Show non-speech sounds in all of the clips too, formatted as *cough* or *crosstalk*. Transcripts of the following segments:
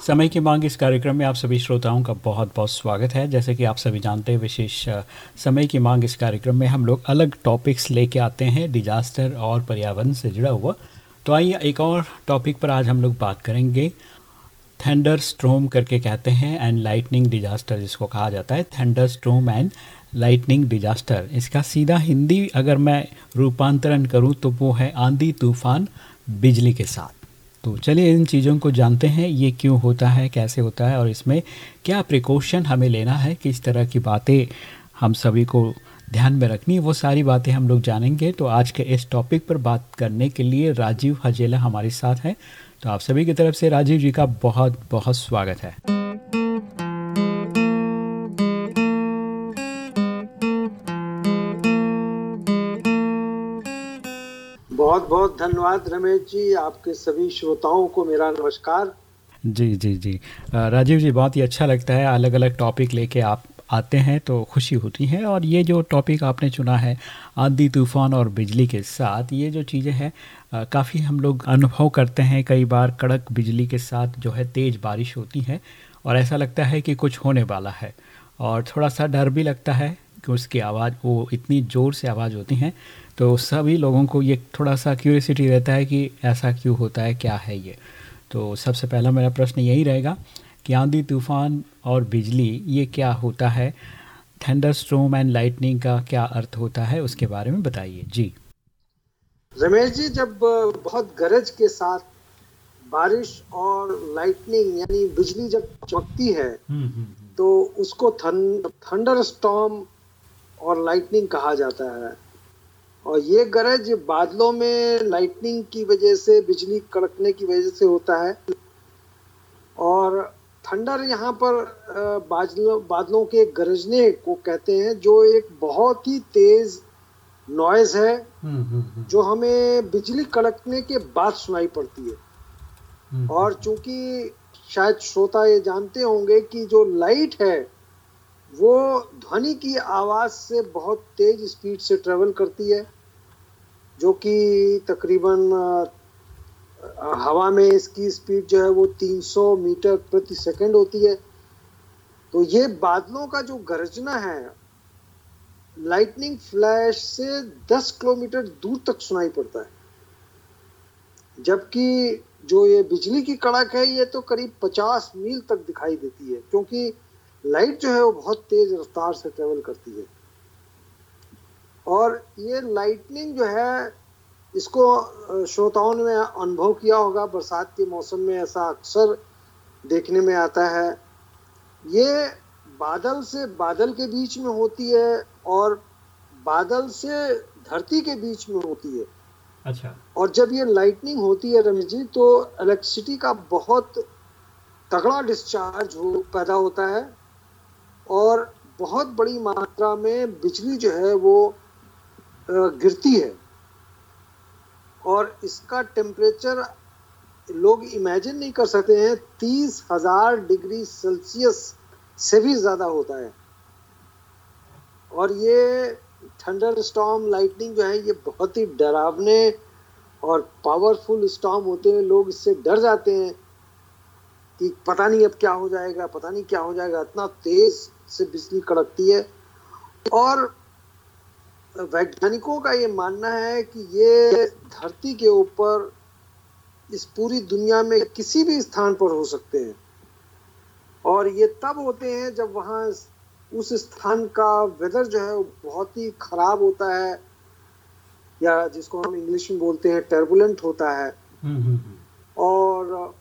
समय की मांग इस कार्यक्रम में आप सभी श्रोताओं का बहुत बहुत स्वागत है। जैसे कि आप सभी जानते हैं, विशेष समय की मांग इस कार्यक्रम में हम लोग अलग टॉपिक्स लेके आते हैं डिजास्टर और पर्यावरण से जुड़ा हुआ। तो आइए एक और टॉपिक पर आज हम लोग बात करेंगे। थंडर स्ट्रोम करके कहते हैं एंड लाइटनिंग डिजास्टर जिसको कहा जाता है। Thunder storm and lightning disaster इसका सीधा हिंदी अगर मैं रूपांतरण करूँ तो वो है आंधी तूफ़ान बिजली के साथ। तो चलिए इन चीज़ों को जानते हैं, ये क्यों होता है, कैसे होता है और इसमें क्या प्रिकॉशन हमें लेना है, किस तरह की बातें हम सभी को ध्यान में रखनी वो सारी बातें हम लोग जानेंगे। तो आज के इस टॉपिक पर बात करने के लिए राजीव हजेला हमारे साथ हैं। तो आप सभी की तरफ़ से राजीव जी का बहुत बहुत स्वागत है। बहुत बहुत धन्यवाद रमेश जी, आपके सभी श्रोताओं को मेरा नमस्कार। जी जी जी। राजीव जी, बहुत ही अच्छा लगता है अलग अलग टॉपिक लेके आप आते हैं तो खुशी होती है और ये जो टॉपिक आपने चुना है, आंधी, तूफ़ान और बिजली के साथ, ये जो चीज़ें हैं काफ़ी हम लोग अनुभव करते हैं। कई बार कड़क बिजली के साथ जो है तेज़ बारिश होती है और ऐसा लगता है कि कुछ होने वाला है और थोड़ा सा डर भी लगता है कि उसकी आवाज़, वो इतनी ज़ोर से आवाज़ होती हैं तो सभी लोगों को ये थोड़ा सा क्यूरियसिटी रहता है कि ऐसा क्यों होता है क्या है ये? तो सबसे पहला मेरा प्रश्न यही रहेगा कि आंधी तूफ़ान और बिजली ये क्या होता है? थंडर स्ट्रोम एंड लाइटनिंग का क्या अर्थ होता है? उसके बारे में बताइए। जी। रमेश जी जब बहुत गरज के साथ बारिश और लाइटनिंग यानी बिजली जब चमकती है हम्म, हम्म, हम्म। तो उसको थंडर स्टॉम और लाइटनिंग कहा जाता है। और ये गरज बादलों में लाइटनिंग की वजह से बिजली कड़कने की वजह से होता है। और थंडर यहाँ पर बादलों बादलों के गरजने को कहते हैं जो एक बहुत ही तेज नॉइज़ है हम्म, हम्म, हम्म। जो हमें बिजली कड़कने के बाद सुनाई पड़ती है। और चूँकि शायद श्रोता ये जानते होंगे कि जो लाइट है वो ध्वनि की आवाज़ से बहुत तेज स्पीड से ट्रेवल करती है, जो कि तकरीबन हवा में इसकी स्पीड जो है वो 300 मीटर प्रति सेकंड होती है। तो ये बादलों का जो गरजना है लाइटनिंग फ्लैश से 10 किलोमीटर दूर तक सुनाई पड़ता है। जबकि जो ये बिजली की कड़क है, ये तो करीब 50 मील तक दिखाई देती है, क्योंकि लाइट जो है वो बहुत तेज रफ्तार से ट्रेवल करती है। और ये लाइटनिंग जो है इसको श्रोताओं ने अनुभव किया होगा बरसात के मौसम में ऐसा अक्सर देखने में आता है। ये बादल से बादल के बीच में होती है और बादल से धरती के बीच में होती है। अच्छा। और जब ये लाइटनिंग होती है रमेश जी तो इलेक्ट्रिसिटी का बहुत तगड़ा डिस्चार्ज हो पैदा होता है। और बहुत बड़ी मात्रा में बिजली जो है वो गिरती है। और इसका टेम्परेचर लोग इमेजिन नहीं कर सकते हैं, तीस हज़ार डिग्री सेल्सियस से भी ज़्यादा होता है। और ये थंडर स्टॉम लाइटनिंग जो है, ये बहुत ही डरावने और पावरफुल स्टॉम होते हैं। लोग इससे डर जाते हैं कि पता नहीं अब क्या हो जाएगा, पता नहीं क्या हो जाएगा। इतना तेज से बिजली कड़कती है। और वैज्ञानिकों का ये मानना है कि ये धरती के ऊपर इस पूरी दुनिया में किसी भी स्थान पर हो सकते हैं। और ये तब होते हैं जब वहाँ उस स्थान का वेदर जो है बहुत ही खराब होता है या जिसको हम इंग्लिश में बोलते हैं टर्बुलेंट होता है। हम्म, हम्म, हम्म। और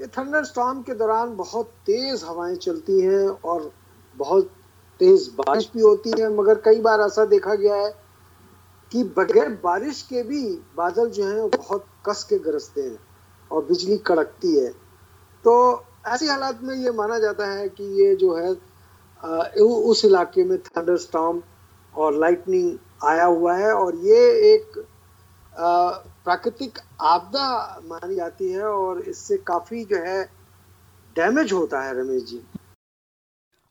ये थंडर स्टॉर्म के दौरान बहुत तेज हवाएँ चलती हैं और बहुत तेज बारिश भी होती है मगर कई बार ऐसा देखा गया है कि बगैर बारिश के भी बादल जो हैं बहुत कस के गरजते हैं और बिजली कड़कती है। तो ऐसी हालात में ये माना जाता है कि ये जो है आ, उस इलाके में थंडर स्टॉम और लाइटनिंग आया हुआ है और ये एक प्राकृतिक आपदा मानी जाती है और इससे काफ़ी जो है डैमेज होता है रमेश जी।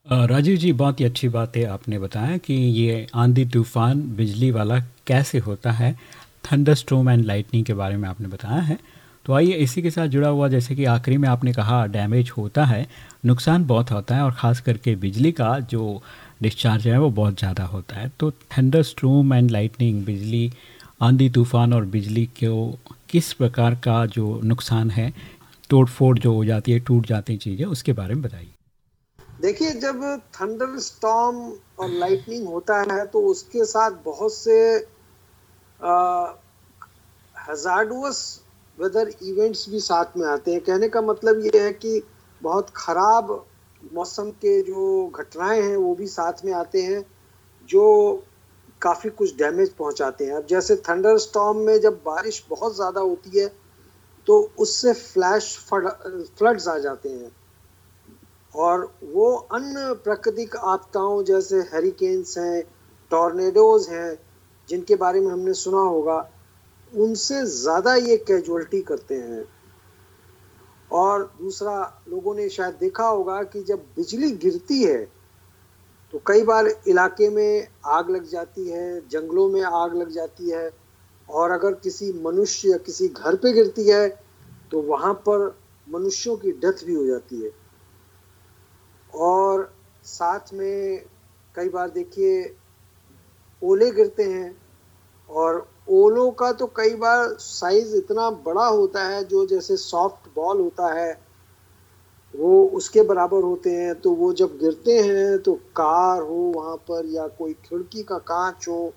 राजीव जी, बहुत ही अच्छी बात है आपने बताया कि ये आंधी तूफ़ान बिजली वाला कैसे होता है। थंडर स्टोम एंड लाइटनिंग के बारे में आपने बताया है। तो आइए इसी के साथ जुड़ा हुआ, जैसे कि आखिरी में आपने कहा, डैमेज होता है, नुकसान बहुत होता है और ख़ास करके बिजली का जो डिस्चार्ज है, वो बहुत ज़्यादा होता है। तो थंडर स्टोम एंड लाइटनिंग, बिजली, आंधी तूफ़ान और बिजली को किस प्रकार का जो नुकसान है तोड़ फोड़ जो हो जाती है, टूट जाती चीज़ें, उसके बारे में बताइए। देखिए, जब थंडर स्टॉम और लाइटनिंग होता है तो उसके साथ बहुत से हजारडुअस वेदर इवेंट्स भी साथ में आते हैं। कहने का मतलब ये है कि बहुत खराब मौसम के जो घटनाएँ हैं, वो भी साथ में आते हैं, जो काफ़ी कुछ डैमेज पहुंचाते हैं। अब जैसे थंडर स्टॉम में जब बारिश बहुत ज़्यादा होती है तो उससे फ्लैश फ्लड्स आ जाते हैं। और वो अन्य प्राकृतिक आपदाओं जैसे हेरिकेन्स हैं टॉर्नेडोज हैं, जिनके बारे में हमने सुना होगा, उनसे ज़्यादा ये कैजुअलिटी करते हैं। और दूसरा, लोगों ने शायद देखा होगा कि जब बिजली गिरती है तो कई बार इलाके में आग लग जाती है, जंगलों में आग लग जाती है, और अगर किसी मनुष्य या किसी घर पे गिरती है तो वहाँ पर मनुष्यों की डेथ भी हो जाती है। और साथ में कई बार देखिए, ओले गिरते हैं और ओलों का तो कई बार साइज़ इतना बड़ा होता है, जो जैसे सॉफ्ट बॉल होता है, वो उसके बराबर होते हैं। तो वो जब गिरते हैं तो कार हो वहाँ पर या कोई खिड़की का कांच हो,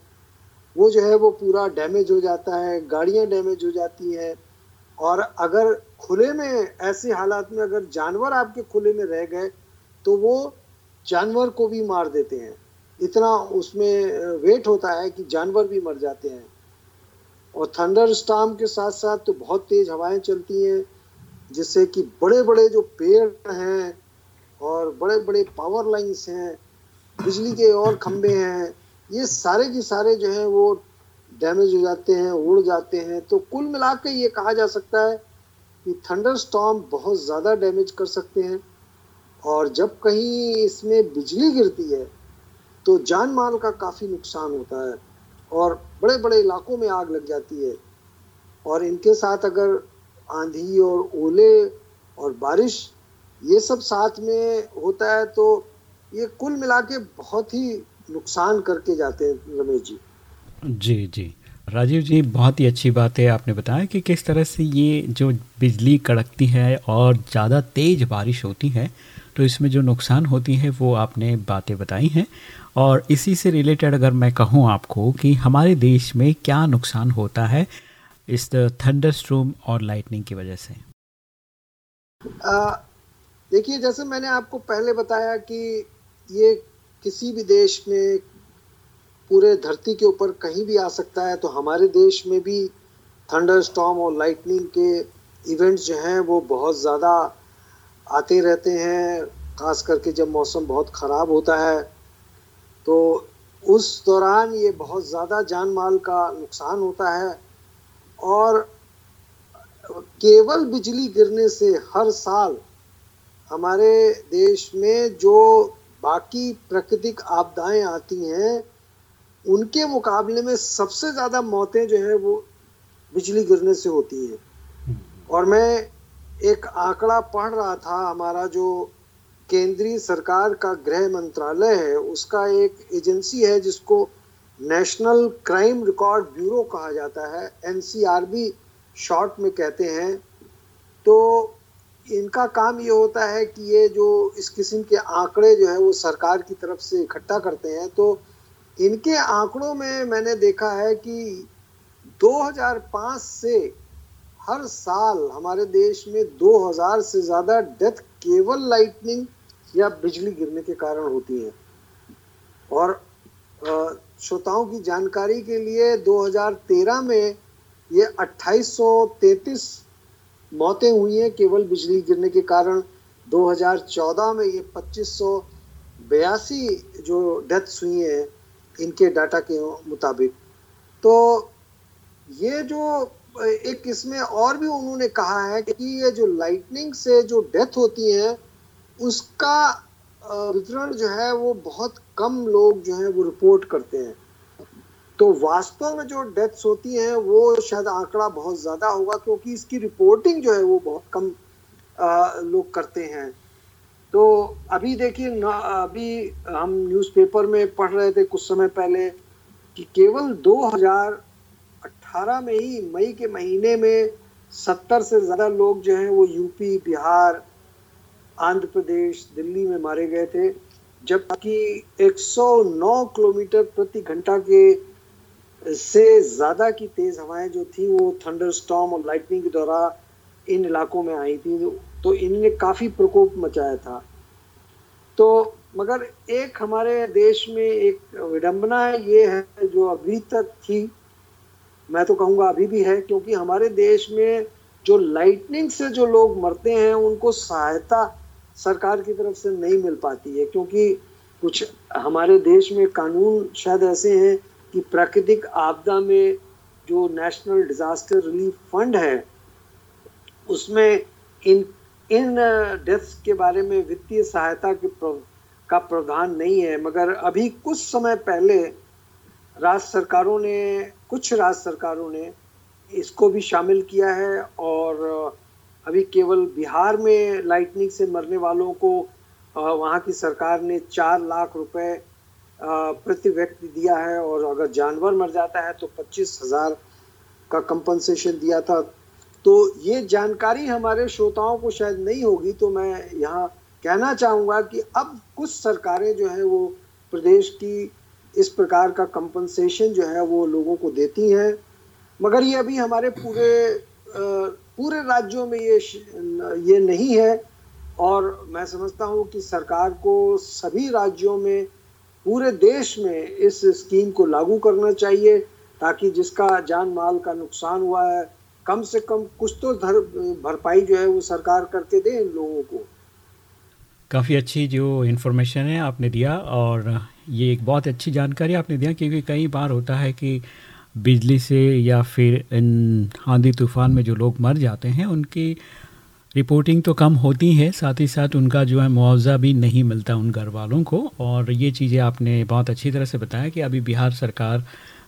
वो जो है वो पूरा डैमेज हो जाता है, गाड़ियाँ डैमेज हो जाती हैं। और अगर खुले में, ऐसे हालात में अगर जानवर आपके खुले में रह गए तो वो जानवर को भी मार देते हैं। इतना उसमें वेट होता है कि जानवर भी मर जाते हैं। और थंडर स्टाम के साथ साथ तो बहुत तेज हवाएँ चलती हैं, जिससे कि बड़े बड़े जो पेड़ हैं और बड़े बड़े पावर लाइन्स हैं, बिजली के और खंभे हैं, ये सारे के सारे जो हैं वो डैमेज हो जाते हैं, उड़ जाते हैं। तो कुल मिला ये कहा जा सकता है कि थंडर स्टॉम बहुत ज़्यादा डैमेज कर सकते हैं। और जब कहीं इसमें बिजली गिरती है तो जान माल का काफ़ी नुकसान होता है और बड़े बड़े इलाकों में आग लग जाती है। और इनके साथ अगर आंधी और ओले और बारिश, ये सब साथ में होता है तो ये कुल मिला के बहुत ही नुकसान करके जाते हैं, रमेश जी। जी जी। राजीव जी, बहुत ही अच्छी बात है, आपने बताया कि किस तरह से ये जो बिजली कड़कती है और ज़्यादा तेज़ बारिश होती है तो इसमें जो नुकसान होती है, वो आपने बातें बताई हैं। और इसी से रिलेटेड अगर मैं कहूँ आपको कि हमारे देश में क्या नुकसान होता है इस थंडर स्ट्रोम और लाइटनिंग की वजह से? देखिए, जैसे मैंने आपको पहले बताया कि ये किसी भी देश में पूरे धरती के ऊपर कहीं भी आ सकता है तो हमारे देश में भी थंडर स्टॉम और लाइटनिंग के इवेंट्स जो हैं, वो बहुत ज़्यादा आते रहते हैं खास करके जब मौसम बहुत ख़राब होता है तो उस दौरान ये बहुत ज़्यादा जान माल का नुकसान होता है और केवल बिजली गिरने से हर साल हमारे देश में जो बाकी प्राकृतिक आपदाएँ आती हैं उनके मुकाबले में सबसे ज़्यादा मौतें जो है वो बिजली गिरने से होती है। और मैं एक आंकड़ा पढ़ रहा था हमारा जो केंद्रीय सरकार का गृह मंत्रालय है, उसका एक एजेंसी है जिसको नेशनल क्राइम रिकॉर्ड ब्यूरो कहा जाता है, एनसीआरबी शॉर्ट में कहते हैं। तो इनका काम ये होता है कि ये जो इस किस्म के आंकड़े जो है वो सरकार की तरफ़ से इकट्ठा करते हैं। तो इनके आंकड़ों में मैंने देखा है कि 2005 से हर साल हमारे देश में 2000 से ज़्यादा डेथ केवल लाइटनिंग या बिजली गिरने के कारण होती है। और श्रोताओं की जानकारी के लिए 2013 में ये 2833 मौतें हुई हैं केवल बिजली गिरने के कारण। 2014 में ये बयासी जो डेथ्स हुई हैं, इनके डाटा के मुताबिक। तो ये जो एक इसमें और भी उन्होंने कहा है कि ये जो लाइटनिंग से जो डेथ होती है, उसका वितरण जो है वो बहुत कम लोग जो है वो रिपोर्ट करते हैं। तो वास्तव में जो डेथ्स होती हैं, वो शायद आंकड़ा बहुत ज़्यादा होगा क्योंकि इसकी रिपोर्टिंग जो है वो बहुत कम लोग करते हैं। तो अभी देखिए अभी हम न्यूज़पेपर में पढ़ रहे थे कुछ समय पहले कि केवल 2018 में ही, मई के महीने में 70 से ज़्यादा लोग जो हैं वो यूपी, बिहार, आंध्र प्रदेश, दिल्ली में मारे गए थे, जबकि 109 किलोमीटर प्रति घंटा के से ज़्यादा की तेज़ हवाएँ जो थी, वो थंडर स्टॉम और लाइटनिंग के दौरान इन इलाकों में आई थी तो इनने काफ़ी प्रकोप मचाया था। तो मगर एक हमारे देश में एक विडंबना ये है जो अभी तक थी मैं तो कहूँगा अभी भी है, क्योंकि हमारे देश में जो लाइटनिंग से जो लोग मरते हैं, उनको सहायता सरकार की तरफ़ से नहीं मिल पाती है, क्योंकि कुछ हमारे देश में कानून शायद ऐसे हैं कि प्राकृतिक आपदा में जो नेशनल डिजास्टर रिलीफ फंड है, उसमें इन इन डेथ्स के बारे में वित्तीय सहायता के का प्रावधान नहीं है, मगर अभी कुछ समय पहले राज्य सरकारों ने, कुछ राज्य सरकारों ने इसको भी शामिल किया है और अभी केवल बिहार में लाइटनिंग से मरने वालों को वहाँ की सरकार ने चार लाख रुपए प्रति व्यक्ति दिया है और अगर जानवर मर जाता है तो पच्चीस हज़ार का कंपनसेशन दिया था। तो ये जानकारी हमारे श्रोताओं को शायद नहीं होगी तो मैं यहाँ कहना चाहूँगा कि अब कुछ सरकारें जो हैं वो प्रदेश की इस प्रकार का कंपनसेशन जो है वो लोगों को देती हैं। मगर ये अभी हमारे पूरे पूरे राज्यों में ये ये नहीं है। और मैं समझता हूँ कि सरकार को सभी राज्यों में, पूरे देश में इस स्कीम को लागू करना चाहिए, ताकि जिसका जान माल का नुकसान हुआ है, कम से कम कुछ तो भरपाई जो है वो सरकार करके दे इन लोगों को। काफ़ी अच्छी जो इन्फॉर्मेशन है आपने दिया और ये एक बहुत अच्छी जानकारी आपने दिया क्योंकि कई बार होता है कि बिजली से या फिर इन आंधी तूफ़ान में जो लोग मर जाते हैं, उनकी रिपोर्टिंग तो कम होती है, साथ ही साथ उनका जो है मुआवजा भी नहीं मिलता उन घर वालों को और ये चीज़ें आपने बहुत अच्छी तरह से बताया कि अभी बिहार सरकार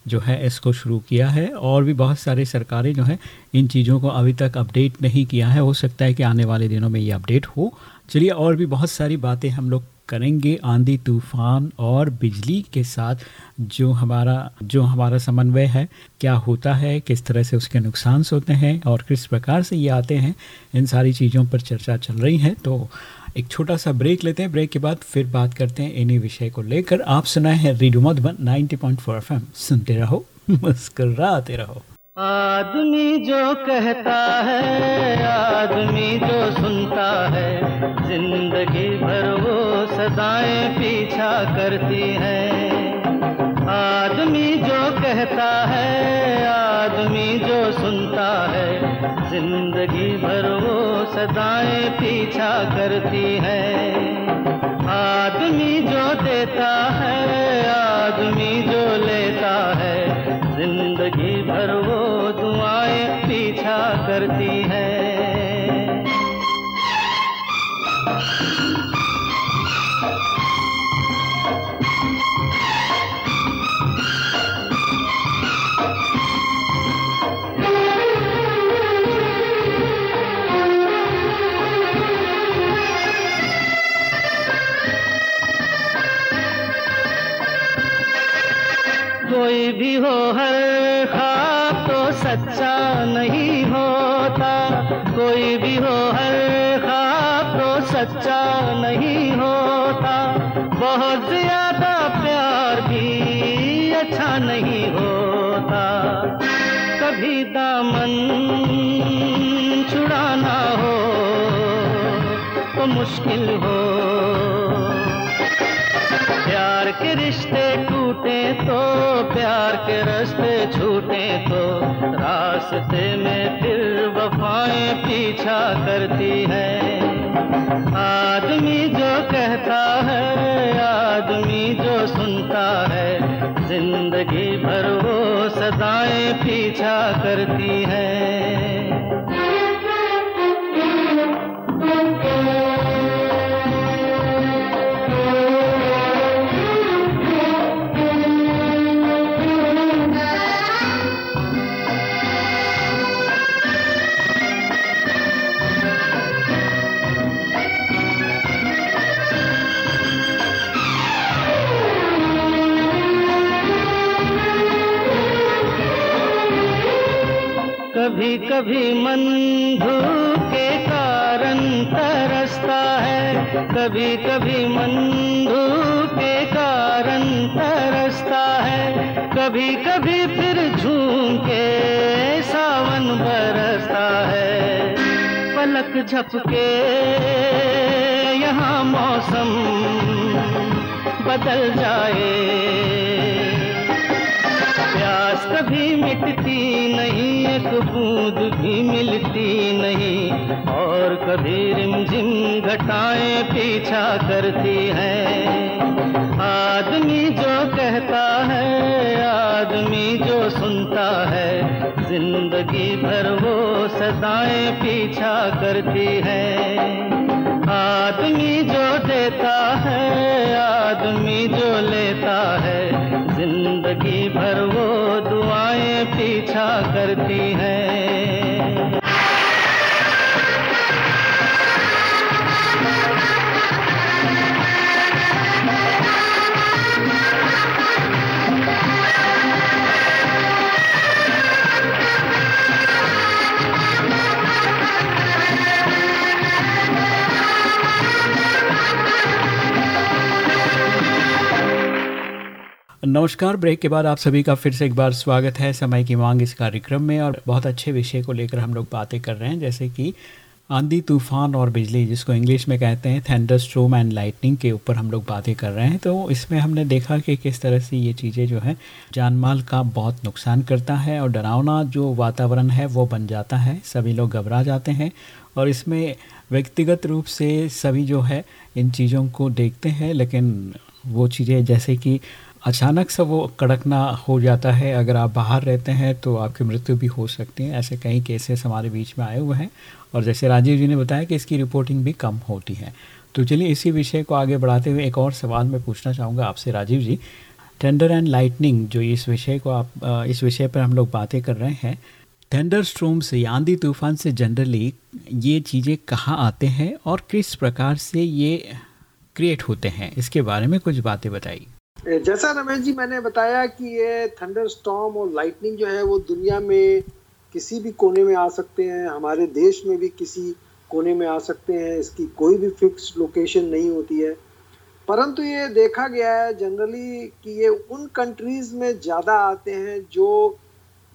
जो है इसको शुरू किया है और भी बहुत सारे सरकारें जो हैं, इन चीज़ों को अभी तक अपडेट नहीं किया है। हो सकता है कि आने वाले दिनों में ये अपडेट हो। चलिए और भी बहुत सारी बातें हम लोग करेंगे। आंधी, तूफ़ान और बिजली के साथ जो हमारा जो हमारा समन्वय है, क्या होता है, किस तरह से उसके नुकसान होते हैं और किस प्रकार से ये आते हैं, इन सारी चीज़ों पर चर्चा चल रही है। तो एक छोटा सा ब्रेक लेते हैं। ब्रेक के बाद फिर बात करते हैं इन्हीं विषय को लेकर। आप सुनाए हैं रेडियो मधुबन 90.4 एफएम। सुनते रहो, *laughs* मुस्कुराते रहो। आदमी जो कहता है, आदमी जो सुनता है, ज़िंदगी भर वो सदाएँ पीछा करती है। आदमी जो कहता है, आदमी जो सुनता है, ज़िंदगी भर वो सदाएँ पीछा करती है। आदमी जो देता है, आदमी जो लेता है ज़िंदगी भर वो दुआएँ पीछा करती है। कोई भी हो हर मुश्किल हो। प्यार के रिश्ते टूटे तो प्यार के रास्ते छूटे तो रास्ते में फिर वफाएँ पीछा करती है। आदमी जो कहता है, आदमी जो सुनता है, ज़िंदगी भर वो सदाएँ पीछा करती है। कभी मन के कारण तरसता है। कभी कभी मन के कारण तरसता है। कभी कभी फिर झूम के सावन बरसता है। पलक झपके यहाँ मौसम बदल जाए। कभी मिटती नहीं एक बूंद भी मिलती नहीं। और कभी रिमझिम घटाएँ पीछा करती है। आदमी जो कहता है, आदमी जो सुनता है, ज़िंदगी भर वो सदाएँ पीछा करती है। आदमी जो देता है, आदमी जो लेता है ज़िंदगी भर वो दुआएँ पीछा करती हैं। नमस्कार, ब्रेक के बाद आप सभी का फिर से एक बार स्वागत है समय की मांग इस कार्यक्रम में और बहुत अच्छे विषय को लेकर हम लोग बातें कर रहे हैं, जैसे कि आंधी, तूफ़ान और बिजली, जिसको इंग्लिश में कहते हैं थंडर स्ट्रोम एंड लाइटनिंग के ऊपर हम लोग बातें कर रहे हैं। तो इसमें हमने देखा कि किस तरह से ये चीज़ें जो है, जानमाल का बहुत नुकसान करता है और डरावना जो वातावरण है, वो बन जाता है। सभी लोग घबरा जाते हैं और इसमें व्यक्तिगत रूप से सभी जो है, इन चीज़ों को देखते हैं, लेकिन वो चीज़ें जैसे कि अचानक से वो कड़कना हो जाता है। अगर आप बाहर रहते हैं तो आपकी मृत्यु भी हो सकती है। ऐसे कई केसेस हमारे बीच में आए हुए हैं और जैसे राजीव जी ने बताया कि इसकी रिपोर्टिंग भी कम होती है। तो चलिए इसी विषय को आगे बढ़ाते हुए एक और सवाल मैं पूछना चाहूँगा आपसे, Rajiv ji. Thunder and lightning जो इस विषय को आप इस विषय पर हम लोग बातें कर रहे हैं। टेंडर स्ट्रोम से, आंधी तूफ़ान से जनरली ये चीज़ें कहाँ आते हैं और किस प्रकार से ये क्रिएट होते हैं? इसके बारे में कुछ बातें बताइए। जैसा रमेश जी मैंने बताया कि ये थंडर स्टॉम और लाइटनिंग जो है वो दुनिया में किसी भी कोने में आ सकते हैं, हमारे देश में भी किसी कोने में आ सकते हैं, इसकी कोई भी फिक्स लोकेशन नहीं होती है। परंतु ये देखा गया है जनरली कि ये उन कंट्रीज़ में ज़्यादा आते हैं जो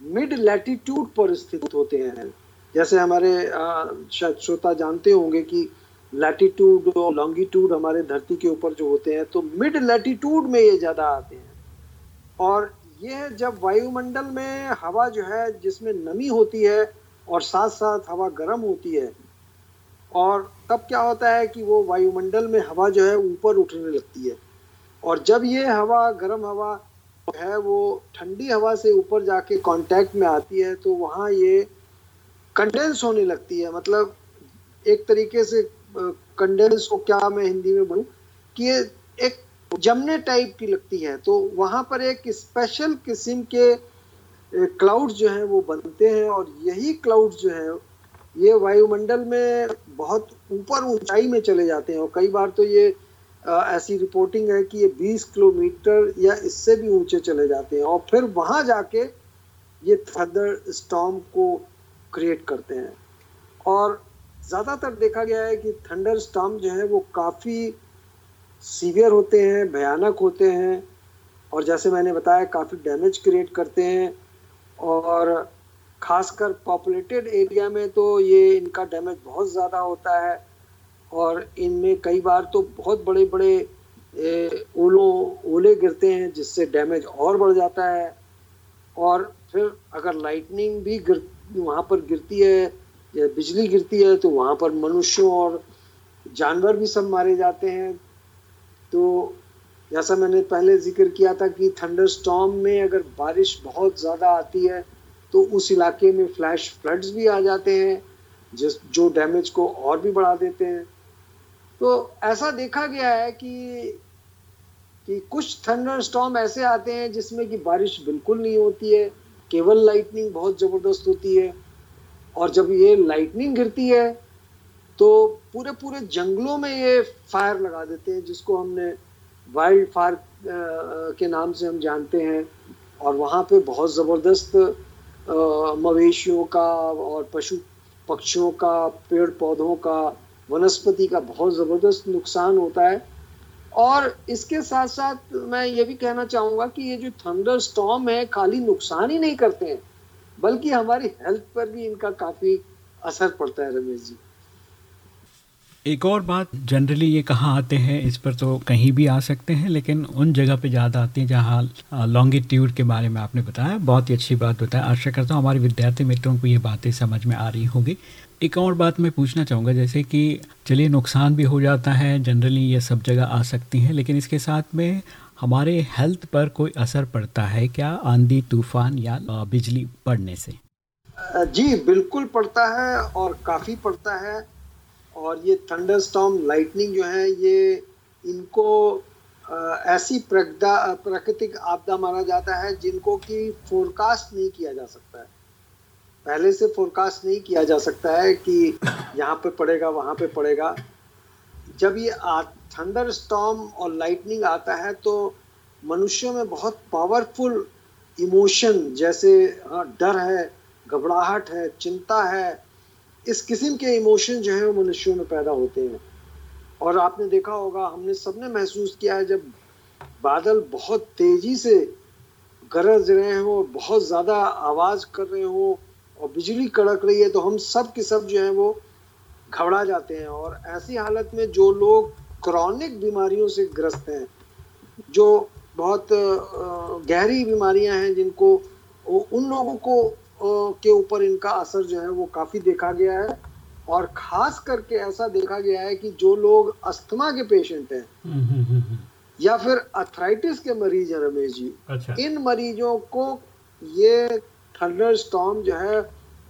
मिड लैटिट्यूड पर स्थित होते हैं। जैसे हमारे शायद श्रोता जानते होंगे कि लैटिट्यूड और लॉन्गिट्यूड हमारे धरती के ऊपर जो होते हैं तो मिड लैटिट्यूड में ये ज़्यादा आते हैं। और ये जब वायुमंडल में हवा जो है, जिसमें नमी होती है और साथ साथ हवा गर्म होती है, और तब क्या होता है कि वो वायुमंडल में हवा जो है ऊपर उठने लगती है। और जब ये हवा, गर्म हवा है, वो ठंडी हवा से ऊपर जाके कांटेक्ट में आती है तो वहाँ ये कंडेंस होने लगती है। मतलब एक तरीके से कंडेंस को क्या मैं हिंदी में बोलूँ कि ये एक जमने टाइप की लगती है। तो वहाँ पर एक स्पेशल किस्म के क्लाउड्स जो हैं वो बनते हैं और यही क्लाउड्स जो हैं ये वायुमंडल में बहुत ऊपर ऊंचाई में चले जाते हैं। और कई बार तो ये आ, ऐसी रिपोर्टिंग है कि ये 20 किलोमीटर या इससे भी ऊँचे चले जाते हैं। और फिर वहाँ जाके ये थंडर स्टॉम को क्रिएट करते हैं। और ज़्यादातर देखा गया है कि थंडर स्टॉम जो है वो काफ़ी सीवियर होते हैं, भयानक होते हैं, और जैसे मैंने बताया, काफ़ी डैमेज क्रिएट करते हैं, और खासकर पॉपुलेटेड एरिया में तो ये इनका डैमेज बहुत ज़्यादा होता है, और इनमें कई बार तो बहुत बड़े बड़े ओलों, ओले गिरते हैं, जिससे डैमेज और बढ़ जाता है, और फिर अगर लाइटनिंग भी गिर, वहाँ पर गिरती है बिजली गिरती है तो वहाँ पर मनुष्यों और जानवर भी सब मारे जाते हैं। तो जैसा मैंने पहले ज़िक्र किया था कि थंडर स्टॉम में अगर बारिश बहुत ज़्यादा आती है तो उस इलाके में फ्लैश फ्लड्स भी आ जाते हैं, जिस, जो डैमेज को और भी बढ़ा देते हैं। तो ऐसा देखा गया है कि कि कुछ थंडर स्टॉम ऐसे आते हैं जिसमें कि बारिश बिल्कुल नहीं होती है, केवल लाइटनिंग बहुत ज़बरदस्त होती है। और जब ये लाइटनिंग गिरती है तो पूरे पूरे जंगलों में ये फायर लगा देते हैं, जिसको हमने वाइल्ड फायर के नाम से हम जानते हैं। और वहाँ पे बहुत ज़बरदस्त मवेशियों का और पशु पक्षियों का पेड़ पौधों का, वनस्पति का बहुत ज़बरदस्त नुकसान होता है। और इसके साथ साथ मैं ये भी कहना चाहूँगा कि ये जो थंडर स्टॉम है, खाली नुकसान ही नहीं करते हैं। बल्कि हमारी हेल्थ पर भी इनका काफ़ी असर पड़ता है, रमेश जी। एक और बात, जनरली ये कहाँ आते हैं, इस पर तो कहीं भी आ सकते हैं, लेकिन उन जगह पे ज़्यादा आते हैं जहाँ लॉन्गिट्यूड के बारे में आपने बताया। बहुत ही अच्छी बात बताया। आशा करता हूँ हमारे विद्यार्थी मित्रों को ये बातें समझ में आ रही होगी। एक और बात मैं पूछना चाहूँगा, जैसे कि चलिए नुकसान भी हो जाता है, जनरली ये सब जगह आ सकती हैं, लेकिन इसके साथ में हमारे हेल्थ पर कोई असर पड़ता है क्या आंधी, तूफ़ान या बिजली पड़ने से? जी, बिल्कुल पड़ता है और काफ़ी पड़ता है। और ये थंडर स्टॉम लाइटनिंग जो है, ये इनको ऐसी प्राकृतिक आपदा माना जाता है जिनको कि फोरकास्ट नहीं किया जा सकता है। पहले से फोरकास्ट नहीं किया जा सकता है कि यहाँ पे पड़ेगा, वहाँ पे पड़ेगा। जब ये थंडर स्टॉम और लाइटनिंग आता है तो मनुष्यों में बहुत पावरफुल इमोशन जैसे हाँ, डर है घबराहट है चिंता है इस किस्म के इमोशन जो है वो मनुष्यों में पैदा होते हैं। और आपने देखा होगा हमने सबने महसूस किया है जब बादल बहुत तेज़ी से गरज रहे हो बहुत ज़्यादा आवाज़ कर रहे हो और बिजली कड़क रही है तो हम सब के सब जो है वो घबरा जाते हैं और ऐसी हालत में जो लोग क्रॉनिक बीमारियों से ग्रस्त हैं जो बहुत गहरी बीमारियाँ हैं जिनको उन लोगों को के ऊपर इनका असर जो है वो काफ़ी देखा गया है और ख़ास करके ऐसा देखा गया है कि जो लोग अस्थमा के पेशेंट हैं हम्म, हम्म, हम्म, या फिर अथराइटिस के मरीज़ हैं रमेश जी अच्छा। इन मरीजों को ये थंडर स्टॉम जो है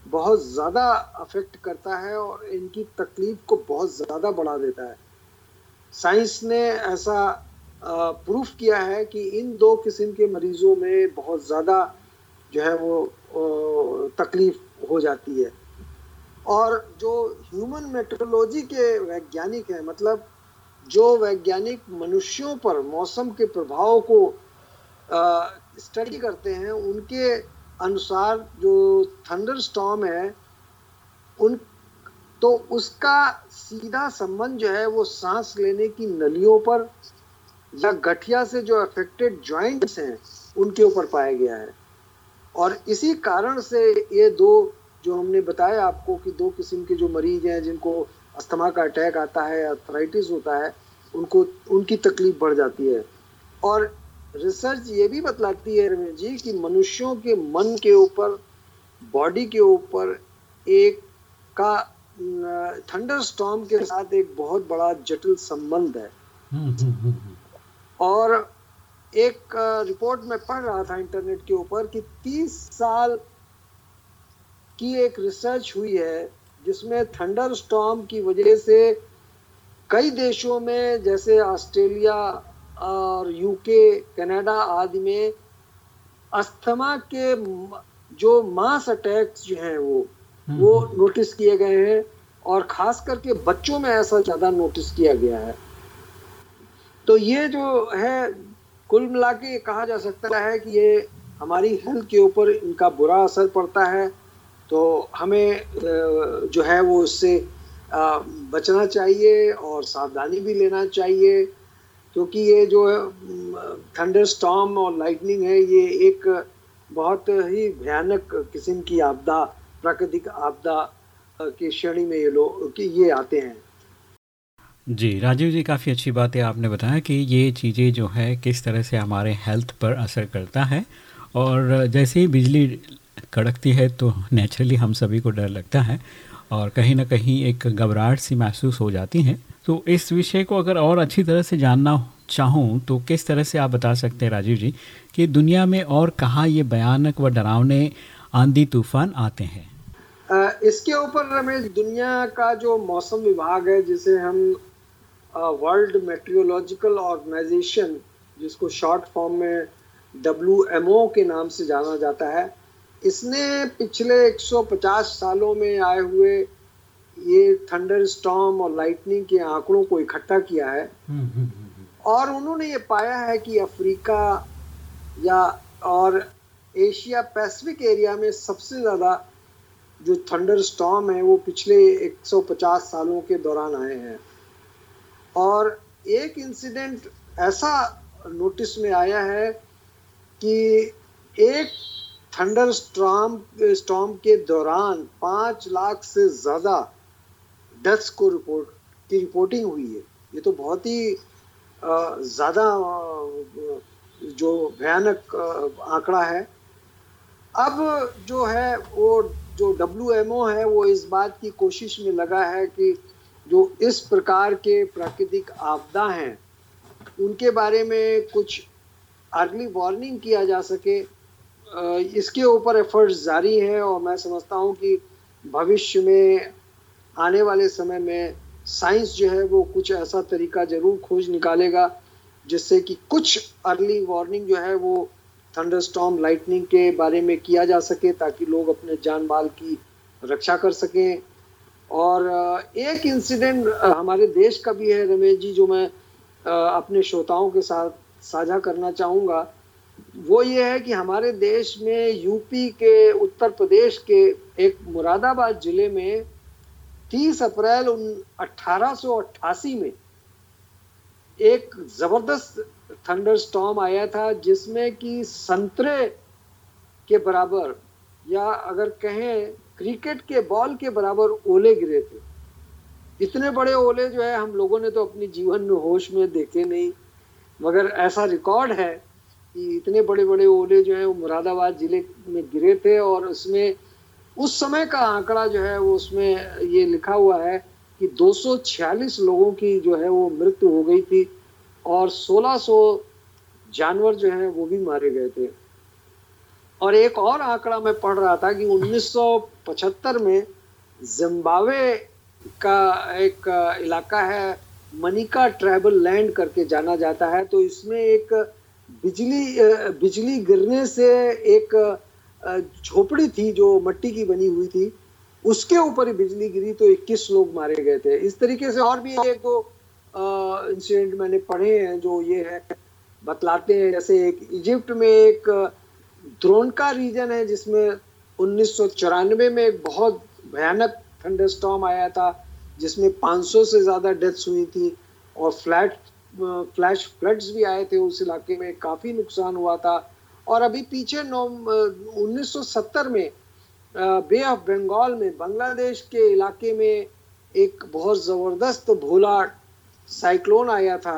बहुत ज़्यादा अफेक्ट करता है और इनकी तकलीफ़ को बहुत ज़्यादा बढ़ा देता है। साइंस ने ऐसा प्रूफ किया है कि इन दो किस्म के मरीजों में बहुत ज़्यादा जो है वो तकलीफ़ हो जाती है। और जो ह्यूमन मेट्रोलॉजी के वैज्ञानिक हैं मतलब जो वैज्ञानिक मनुष्यों पर मौसम के प्रभाव को स्टडी करते हैं, उनके अनुसार जो थंडर स्टॉम है, उन तो उसका सीधा संबंध जो है, वो सांस लेने की नलियों पर या गठिया से जो अफेक्टेड जॉइंट्स हैं, उनके ऊपर पाया गया है। और इसी कारण से ये दो, जो हमने बताया आपको कि दो किस्म के जो मरीज़ हैं, जिनको अस्थमा का अटैक आता है अर्थराइटिस होता है, उनको, उनकी तकलीफ़ बढ़ जाती है। और रिसर्च ये भी बतलाती है रमेश जी कि मनुष्यों के मन के ऊपर बॉडी के ऊपर एक का थंडर स्टॉम के साथ एक बहुत बड़ा जटिल संबंध है। हम्म, हम्म, हम्म, और एक रिपोर्ट में पढ़ रहा था इंटरनेट के ऊपर कि 30 साल की एक रिसर्च हुई है जिसमें थंडर स्टॉम की वजह से कई देशों में जैसे ऑस्ट्रेलिया और यूके कनाडा आदि में अस्थमा के जो मास अटैक्स जो हैं वो हम्म, वो नोटिस। किए गए हैं और खास करके बच्चों में ऐसा ज़्यादा नोटिस किया गया है। तो ये जो है कुल मिला के कहा जा सकता है कि ये हमारी हेल्थ के ऊपर इनका बुरा असर पड़ता है। तो हमें जो है वो इससे बचना चाहिए और सावधानी भी लेना चाहिए। क्योंकि ये जो थंडर स्टॉम और लाइटनिंग है, ये एक बहुत ही भयानक किस्म की आपदा, प्राकृतिक आपदा की श्रेणी में ये लोग ये आते हैं। जी, राजीव जी, काफ़ी अच्छी बात है आपने बताया कि ये चीज़ें जो है, किस तरह से हमारे हेल्थ पर असर करता है। और जैसे ही बिजली कड़कती है तो नेचुरली हम सभी को डर लगता है और कहीं ना कहीं एक घबराहट सी महसूस हो जाती है। तो इस विषय को अगर और अच्छी तरह से जानना चाहूँ तो किस तरह से आप बता सकते हैं राजीव जी, कि दुनिया में और कहाँ ये भयानक व डरावने आंधी तूफ़ान आते हैं? इसके ऊपर रमेश, दुनिया का जो मौसम विभाग है, जिसे हम वर्ल्ड मेट्रियोलॉजिकल ऑर्गेनाइजेशन, जिसको शॉर्ट फॉर्म में डब्ल्यूएमओ के नाम से जाना जाता है, इसने पिछले 150 सालों में आए हुए ये थंडर स्टॉम और लाइटनिंग के आंकड़ों को इकट्ठा किया है। हम्म, हम्म, हम्म, और उन्होंने ये पाया है कि अफ्रीका या और एशिया पैसिफिक एरिया में सबसे ज़्यादा जो थंडर स्टॉम है वो पिछले 150 सालों के दौरान आए हैं। और एक इंसिडेंट ऐसा नोटिस में आया है कि एक थंडर स्टॉम स्टॉम के दौरान पाँच लाख से ज़्यादा डेथ्स को रिपोर्ट, की रिपोर्टिंग हुई है। ये तो बहुत ही ज़्यादा जो भयानक आंकड़ा है। अब जो है, वो जो डब्ल्यूएमओ है, वो इस बात की कोशिश में लगा है कि जो इस प्रकार के प्राकृतिक आपदा हैं, उनके बारे में कुछ अर्ली वार्निंग किया जा सके। इसके ऊपर एफर्ट्स जारी हैं और मैं समझता हूँ कि भविष्य में आने वाले समय में साइंस जो है वो कुछ ऐसा तरीका ज़रूर खोज निकालेगा, जिससे कि कुछ अर्ली वार्निंग जो है वो थंडरस्टॉर्म लाइटनिंग के बारे में किया जा सके, ताकि लोग अपने जान माल की रक्षा कर सकें। और एक इंसिडेंट हमारे देश का भी है, रमेश जी, जो मैं अपने श्रोताओं के साथ साझा करना चाहूँगा। वो ये है कि हमारे देश में यूपी के, उत्तर प्रदेश के एक मुरादाबाद ज़िले में 30 अप्रैल अठारह में एक ज़बरदस्त थंडर स्टॉम आया था, जिसमें कि संतरे के बराबर या अगर कहें क्रिकेट के बॉल के बराबर ओले गिरे थे। इतने बड़े ओले जो है, हम लोगों ने तो अपनी जीवन में होश में देखे नहीं। मगर ऐसा रिकॉर्ड है कि इतने बड़े बड़े ओले जो है, वो मुरादाबाद ज़िले में गिरे थे और उसमें उस समय का आंकड़ा जो है, वो उसमें ये लिखा हुआ है कि 246 लोगों की जो है, वो मृत्यु हो गई थी और 1600 जानवर जो हैं, वो भी मारे गए थे। और एक और आंकड़ा मैं पढ़ रहा था कि 1975 में जिम्बाब्वे का एक इलाका है, मनिका ट्राइबल लैंड करके जाना जाता है तो इसमें एक बिजली बिजली गिरने से एक झोपड़ी थी जो मट्टी की बनी हुई थी, उसके ऊपर बिजली गिरी तो 21 लोग मारे गए थे। इस तरीके से और भी एक दो इंसिडेंट मैंने पढ़े हैं जो ये है, बतलाते हैं। जैसे एक इजिप्ट में एक द्रोणका रीजन है जिसमें उन्नीस सौ चौरानवे में एक बहुत भयानक थंडरस्टॉर्म आया था, जिसमें 500 से ज़्यादा डेथ्स हुई थी और फ्लैट फ्लैश फ्लड्स भी आए थे उस इलाके में। काफ़ी नुकसान हुआ था। और अभी पीछे नौ उन्नीस में बे ऑफ़ बंगाल में, बांग्लादेश के इलाके में एक बहुत ज़बरदस्त भोला साइक्लोन आया था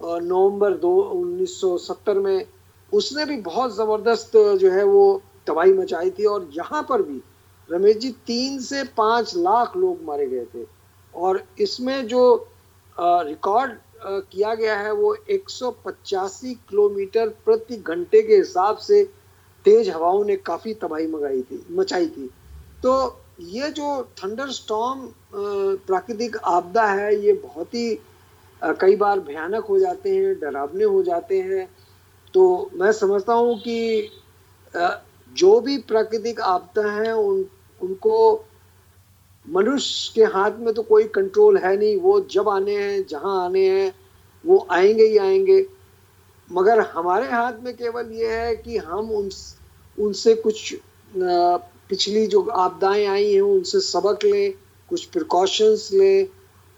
नवंबर दो 1970 में। उसने भी बहुत ज़बरदस्त जो है वो तबाही मचाई थी और यहाँ पर भी रमेश जी तीन से पाँच लाख लोग मारे गए थे। और इसमें जो रिकॉर्ड किया गया है, वो एक सौ पचासी किलोमीटर प्रति घंटे के हिसाब से तेज हवाओं ने काफ़ी तबाही मगाई थी, मचाई थी। तो ये जो थंडर स्टॉम प्राकृतिक आपदा है, ये बहुत ही कई बार भयानक हो जाते हैं, डरावने हो जाते हैं। तो मैं समझता हूँ कि जो भी प्राकृतिक आपदा हैं, उन, उनको मनुष्य के हाथ में तो कोई कंट्रोल है नहीं। वो जब आने हैं, जहाँ आने हैं, वो आएँगे ही आएँगे। मगर हमारे हाथ में केवल ये है कि हम उन, उनसे कुछ पिछली जो आपदाएँ आई हैं, उनसे सबक लें, कुछ प्रिकॉशंस लें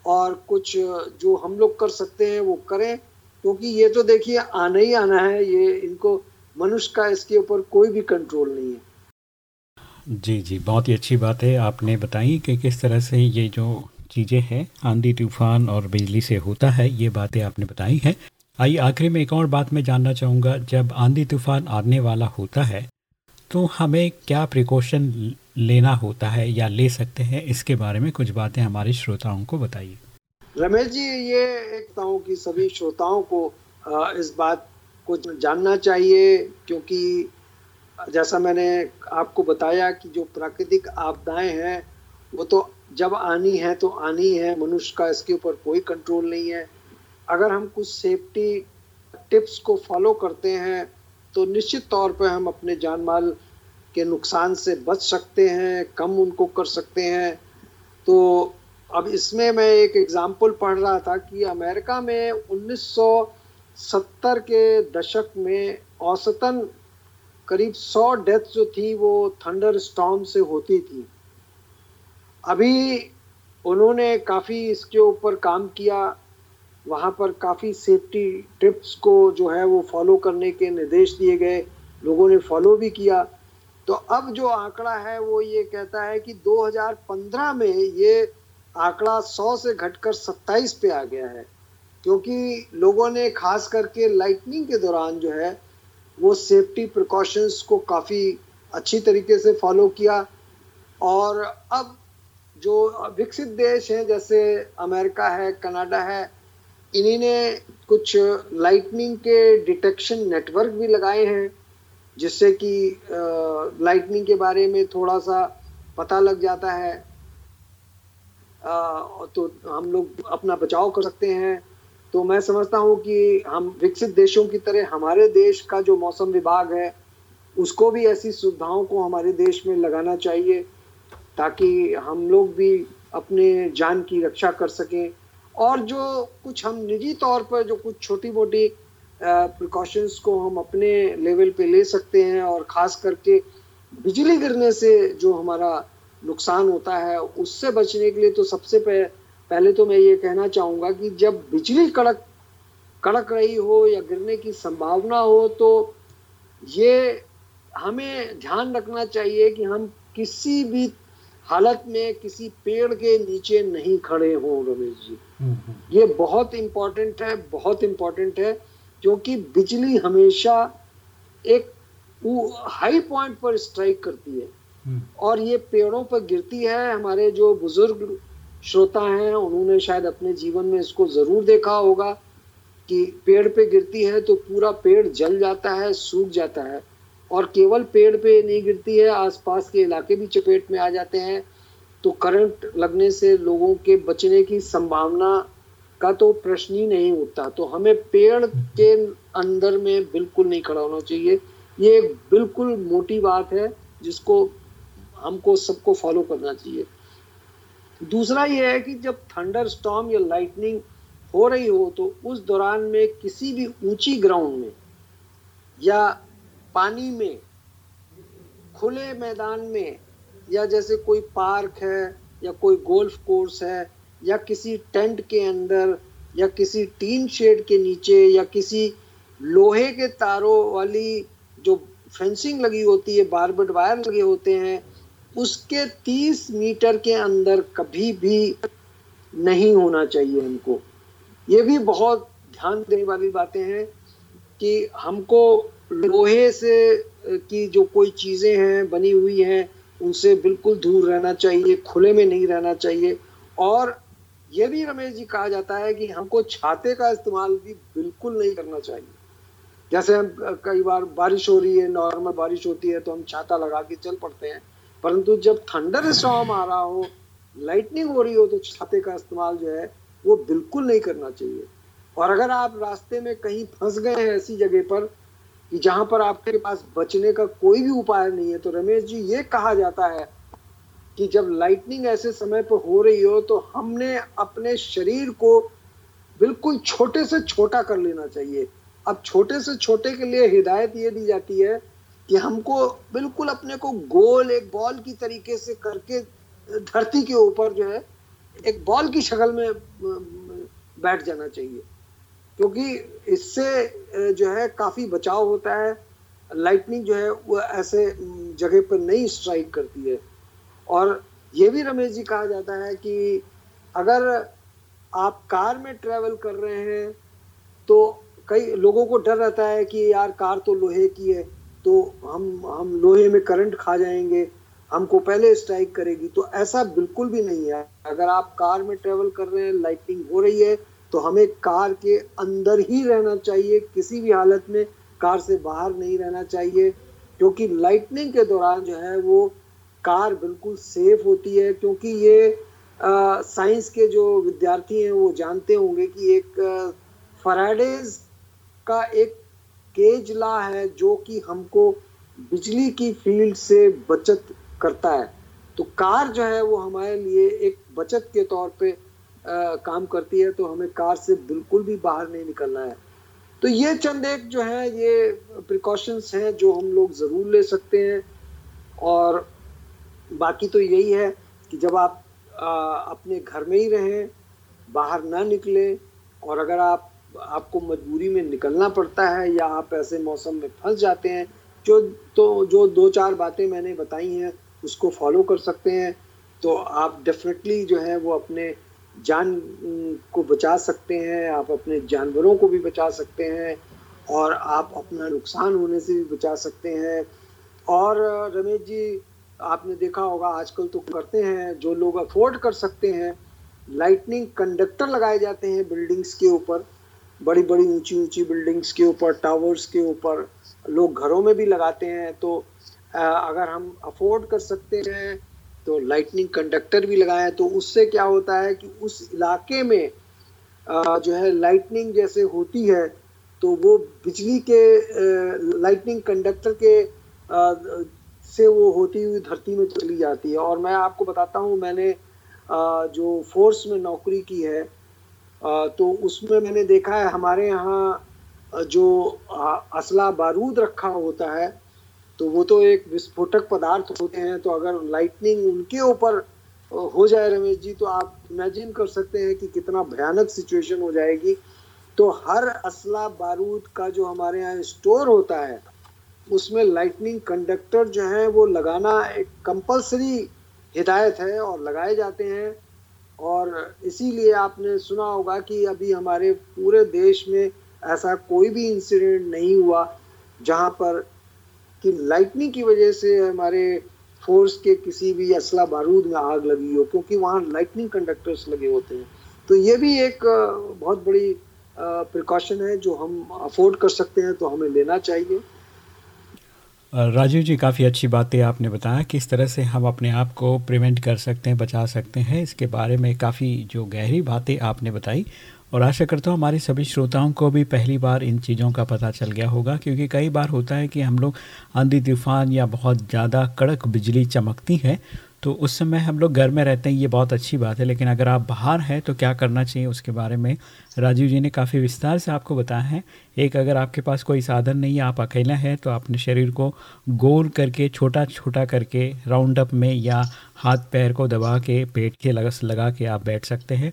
और कुछ जो हम लोग कर सकते हैं वो करें। क्योंकि ये तो देखिए, आना ही आना है। ये इनको मनुष्य का इसके ऊपर कोई भी कंट्रोल नहीं है। जी जी, बहुत ही अच्छी बात है। आपने बताई कि किस तरह से ये जो चीज़ें हैं, आंधी, तूफ़ान और बिजली से होता है, ये बातें आपने बताई हैं। आइए, आखिरी में एक और बात मैं जानना चाहूँगा। जब आंधी, तूफ़ान आने वाला होता है तो हमें क्या प्रिकॉशन लेना होता है या ले सकते हैं? इसके बारे में कुछ बातें हमारे श्रोताओं को बताइए। रमेश जी, ये एक हूँ कि सभी श्रोताओं को इस बात को जानना चाहिए, क्योंकि जैसा मैंने आपको बताया कि जो प्राकृतिक आपदाएँ हैं, वो तो जब आनी है तो आनी है। मनुष्य का इसके ऊपर कोई कंट्रोल नहीं है। अगर हम कुछ सेफ्टी टिप्स को फॉलो करते हैं तो निश्चित तौर पर हम अपने जान माल के नुकसान से बच सकते हैं, कम उनको कर सकते हैं। तो अब इसमें मैं एक एग्ज़ाम्पल पढ़ रहा था कि अमेरिका में 1970 के दशक में औसतन करीब 100 डेथ जो थी वो थंडर स्टॉर्म से होती थी। अभी उन्होंने काफ़ी इसके ऊपर काम किया, वहाँ पर काफ़ी सेफ्टी टिप्स को जो है वो फॉलो करने के निर्देश दिए गए, लोगों ने फॉलो भी किया। तो अब जो आंकड़ा है वो ये कहता है कि 2015 में ये आंकड़ा 100 से घटकर 27 पे आ गया है, क्योंकि लोगों ने खास करके लाइटनिंग के दौरान जो है वो सेफ्टी प्रिकॉशंस को काफ़ी अच्छी तरीके से फॉलो किया। और अब जो विकसित देश हैं जैसे अमेरिका है कनाडा है इन्हीं ने कुछ लाइटनिंग के डिटेक्शन नेटवर्क भी लगाए हैं जिससे कि लाइटनिंग के बारे में थोड़ा सा पता लग जाता है। आ, तो हम लोग अपना बचाव कर सकते हैं। तो मैं समझता हूँ कि हम विकसित देशों की तरह हमारे देश का जो मौसम विभाग है, उसको भी ऐसी सुविधाओं को हमारे देश में लगाना चाहिए, ताकि हम लोग भी अपने जान की रक्षा कर सकें। और जो कुछ हम निजी तौर पर जो कुछ छोटी मोटी प्रिकॉशंस को हम अपने लेवल पे ले सकते हैं और ख़ास करके बिजली गिरने से जो हमारा नुकसान होता है, उससे बचने के लिए तो सबसे पहले तो मैं ये कहना चाहूँगा कि जब बिजली कड़क कड़क रही हो या गिरने की संभावना हो तो ये हमें ध्यान रखना चाहिए कि हम किसी भी हालत में किसी पेड़ के नीचे नहीं खड़े हों रमेश जी हम्म, हम्म। ये बहुत इम्पोर्टेंट है बहुत इम्पोर्टेंट है क्योंकि बिजली हमेशा एक हाई पॉइंट पर स्ट्राइक करती है हम्म। और ये पेड़ों पर गिरती है हमारे जो बुज़ुर्ग श्रोता हैं, उन्होंने शायद अपने जीवन में इसको ज़रूर देखा होगा कि पेड़ पे गिरती है तो पूरा पेड़ जल जाता है, सूख जाता है। और केवल पेड़ पे नहीं गिरती है, आसपास के इलाके भी चपेट में आ जाते हैं। तो करंट लगने से लोगों के बचने की संभावना का तो प्रश्न ही नहीं उठता। तो हमें पेड़ के अंदर में बिल्कुल नहीं खड़ा होना चाहिए। ये बिल्कुल मोटी बात है जिसको हमको सबको फॉलो करना चाहिए। दूसरा ये है कि जब थंडर स्टॉम या लाइटनिंग हो रही हो तो उस दौरान में किसी भी ऊँची ग्राउंड में या पानी में, खुले मैदान में, या जैसे कोई पार्क है, या कोई गोल्फ कोर्स है, या किसी टेंट के अंदर, या किसी टीन शेड के नीचे, या किसी लोहे के तारों वाली जो फेंसिंग लगी होती है, बारबेड वायर लगे होते हैं उसके 30 मीटर के अंदर कभी भी नहीं होना चाहिए हमको। ये भी बहुत ध्यान देने वाली बातें हैं कि हमको लोहे से की जो कोई चीज़ें हैं, बनी हुई हैं, उनसे बिल्कुल दूर रहना चाहिए, खुले में नहीं रहना चाहिए। और ये भी रमेश जी कहा जाता है कि हमको छाते का इस्तेमाल भी बिल्कुल नहीं करना चाहिए। जैसे हम कई बार बारिश हो रही है, नॉर्मल बारिश होती है तो हम छाता लगा के चल पड़ते हैं। परंतु जब थंडर स्टॉम आ रहा हो लाइटनिंग हो रही हो तो छाते का इस्तेमाल जो है, वो बिल्कुल नहीं करना चाहिए। और अगर आप रास्ते में कहीं फंस गए हैं ऐसी जगह पर, कि जहाँ पर आपके पास बचने का कोई भी उपाय नहीं है तो रमेश जी, ये कहा जाता है कि जब लाइटनिंग ऐसे समय पर हो रही हो तो हमने अपने शरीर को बिल्कुल छोटे से छोटा कर लेना चाहिए। अब छोटे से छोटे के लिए हिदायत ये दी जाती है कि हमको बिल्कुल अपने को गोल एक बॉल की तरीके से करके, धरती के ऊपर जो है, एक बॉल की शक्ल में बैठ जाना चाहिए। क्योंकि इससे जो है, काफ़ी बचाव होता है। लाइटनिंग जो है, वो ऐसे जगह पर नहीं स्ट्राइक करती है। और ये भी रमेश जी कहा जाता है कि अगर आप कार में ट्रेवल कर रहे हैं तो कई लोगों को डर रहता है कि यार, कार तो लोहे की है। तो हम हम लोहे में करंट खा जाएँगे, हमको पहले स्ट्राइक करेगी तो ऐसा बिल्कुल भी नहीं है। अगर आप कार में ट्रेवल कर रहे हैं लाइटिंग हो रही है तो हमें कार के अंदर ही रहना चाहिए, किसी भी हालत में कार से बाहर नहीं रहना चाहिए, क्योंकि लाइटनिंग के दौरान जो है वो कार बिल्कुल सेफ़ होती है, क्योंकि ये साइंस के जो विद्यार्थी हैं, वो जानते होंगे कि एक फराडेज का एक केज ला है जो कि हमको बिजली की फ़ील्ड से बचत करता है। तो कार जो है वो हमारे लिए एक बचत के तौर पे आ, काम करती है तो हमें कार से बिल्कुल भी बाहर नहीं निकलना है। तो ये चंद एक जो है ये प्रिकॉशंस हैं जो हम लोग ज़रूर ले सकते हैं। और बाकी तो यही है कि जब आप आ, अपने घर में ही रहें बाहर ना निकलें और अगर आप आपको मजबूरी में निकलना पड़ता है या आप ऐसे मौसम में फंस जाते हैं, जो तो जो दो चार बातें मैंने बताई हैं, उसको फॉलो कर सकते हैं। तो आप डेफिनेटली जो है वो अपने जान को बचा सकते हैं, आप अपने जानवरों को भी बचा सकते हैं और आप अपना नुकसान होने से भी बचा सकते हैं। और रमेश जी, आपने देखा होगा आजकल तो करते हैं, जो लोग अफोर्ड कर सकते हैं लाइटनिंग कंडक्टर लगाए जाते हैं बिल्डिंग्स के ऊपर। बड़ी बड़ी ऊँची ऊँची बिल्डिंग्स के ऊपर, टावर्स के ऊपर लोग घरों में भी लगाते हैं। तो अगर हम अफोर्ड कर सकते हैं तो लाइटनिंग कंडक्टर भी लगाएँ। तो उससे क्या होता है कि उस इलाके में जो है लाइटनिंग जैसे होती है तो वो बिजली के लाइटनिंग कंडक्टर के से वो होती हुई धरती में चली जाती है। और मैं आपको बताता हूँ, मैंने जो फोर्स में नौकरी की है तो उसमें मैंने देखा है हमारे यहाँ जो असला बारूद रखा होता है तो वो तो एक विस्फोटक पदार्थ होते हैं तो अगर लाइटनिंग उनके ऊपर हो जाए रमेश जी तो आप इमेजिन कर सकते हैं कि कितना भयानक सिचुएशन हो जाएगी। तो हर असला बारूद का जो हमारे यहाँ स्टोर होता है, उसमें लाइटनिंग कंडक्टर जो है, वो लगाना एक कंपलसरी हिदायत है और लगाए जाते हैं। और इसीलिए आपने सुना होगा कि अभी हमारे पूरे देश में ऐसा कोई भी इंसिडेंट नहीं हुआ, जहाँ पर कि लाइटनिंग की वजह से हमारे फोर्स के किसी भी असला बारूद में आग लगी हो, क्योंकि वहाँ लाइटनिंग कंडक्टर्स लगे होते हैं। तो ये भी एक बहुत बड़ी प्रिकॉशन है जो हम अफोर्ड कर सकते हैं तो हमें लेना चाहिए। राजीव जी, काफ़ी अच्छी बातें आपने बताया किस तरह से हम अपने आप को प्रिवेंट कर सकते हैं, बचा सकते हैं। इसके बारे में काफ़ी जो गहरी बातें आपने बताई और आशा करता हूँ हमारे सभी श्रोताओं को भी पहली बार इन चीज़ों का पता चल गया होगा, क्योंकि कई बार होता है कि हम लोग आंधी तूफ़ान या बहुत ज़्यादा कड़क बिजली चमकती है तो उस समय हम लोग घर में रहते हैं, ये बहुत अच्छी बात है। लेकिन अगर आप बाहर हैं तो क्या करना चाहिए उसके बारे में? राजीव जी ने काफ़ी विस्तार से आपको बताया है। एक, अगर आपके पास कोई साधन नहीं है, आप अकेला हैं तो अपने शरीर को गोल करके छोटा छोटा करके राउंड अप में या हाथ पैर को दबा के, पेट के लगस लगा के आप बैठ सकते हैं।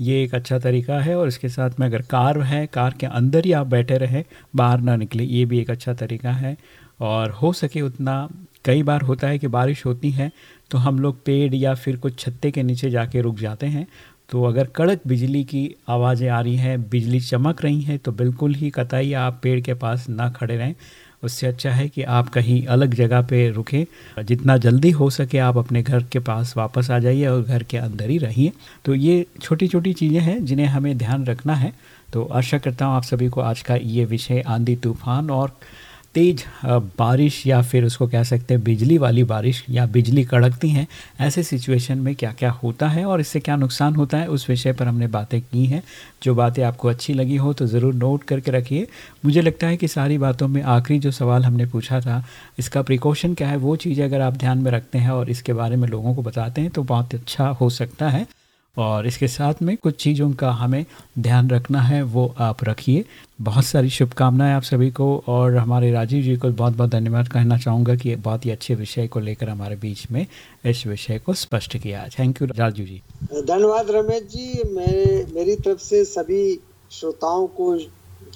ये एक अच्छा तरीका है और इसके साथ में अगर कार है, कार के अंदर ही आप बैठे रहें, बाहर ना निकले, ये भी एक अच्छा तरीका है। और हो सके उतना, कई बार होता है कि बारिश होती है तो हम लोग पेड़ या फिर कुछ छत्ते के नीचे जाके रुक जाते हैं। तो अगर कड़क बिजली की आवाज़ें आ रही हैं, बिजली चमक रही हैं तो बिल्कुल ही कतई आप पेड़ के पास ना खड़े रहें। उससे अच्छा है कि आप कहीं अलग जगह पे रुकें। जितना जल्दी हो सके आप अपने घर के पास वापस आ जाइए और घर के अंदर ही रहिए। तो ये छोटी छोटी चीज़ें हैं जिन्हें हमें ध्यान रखना है। तो आशा करता हूँ आप सभी को आज का ये विषय आंधी तूफ़ान और तेज़ बारिश या फिर उसको कह सकते हैं बिजली वाली बारिश या बिजली कड़कती हैं, ऐसे सिचुएशन में क्या क्या होता है और इससे क्या नुकसान होता है, उस विषय पर हमने बातें की हैं। जो बातें आपको अच्छी लगी हो तो ज़रूर नोट करके रखिए। मुझे लगता है कि सारी बातों में आखिरी जो सवाल हमने पूछा था, इसका प्रिकॉशन क्या है, वो चीज़ें अगर आप ध्यान में रखते हैं और इसके बारे में लोगों को बताते हैं तो बहुत अच्छा हो सकता है। और इसके साथ में कुछ चीज़ों का हमें ध्यान रखना है, वो आप रखिए। बहुत सारी शुभकामनाएँ आप सभी को और हमारे राजीव जी को बहुत बहुत धन्यवाद। कहना चाहूँगा कि बहुत ही अच्छे विषय को लेकर हमारे बीच में इस विषय को स्पष्ट किया। Thank you Rajiv ji. धन्यवाद रमेश जी। मेरे मेरी तरफ़ से सभी श्रोताओं को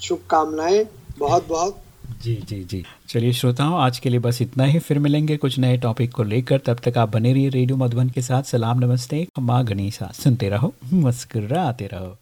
शुभकामनाएँ। बहुत बहुत जी जी जी। चलिए श्रोताओं, आज के लिए बस इतना ही। फिर मिलेंगे कुछ नए टॉपिक को लेकर। तब तक आप बने रहिए रेडियो मधुबन के साथ। सलाम, नमस्ते। माँ गणेशा। सुनते रहो, मुस्कुराते रहो।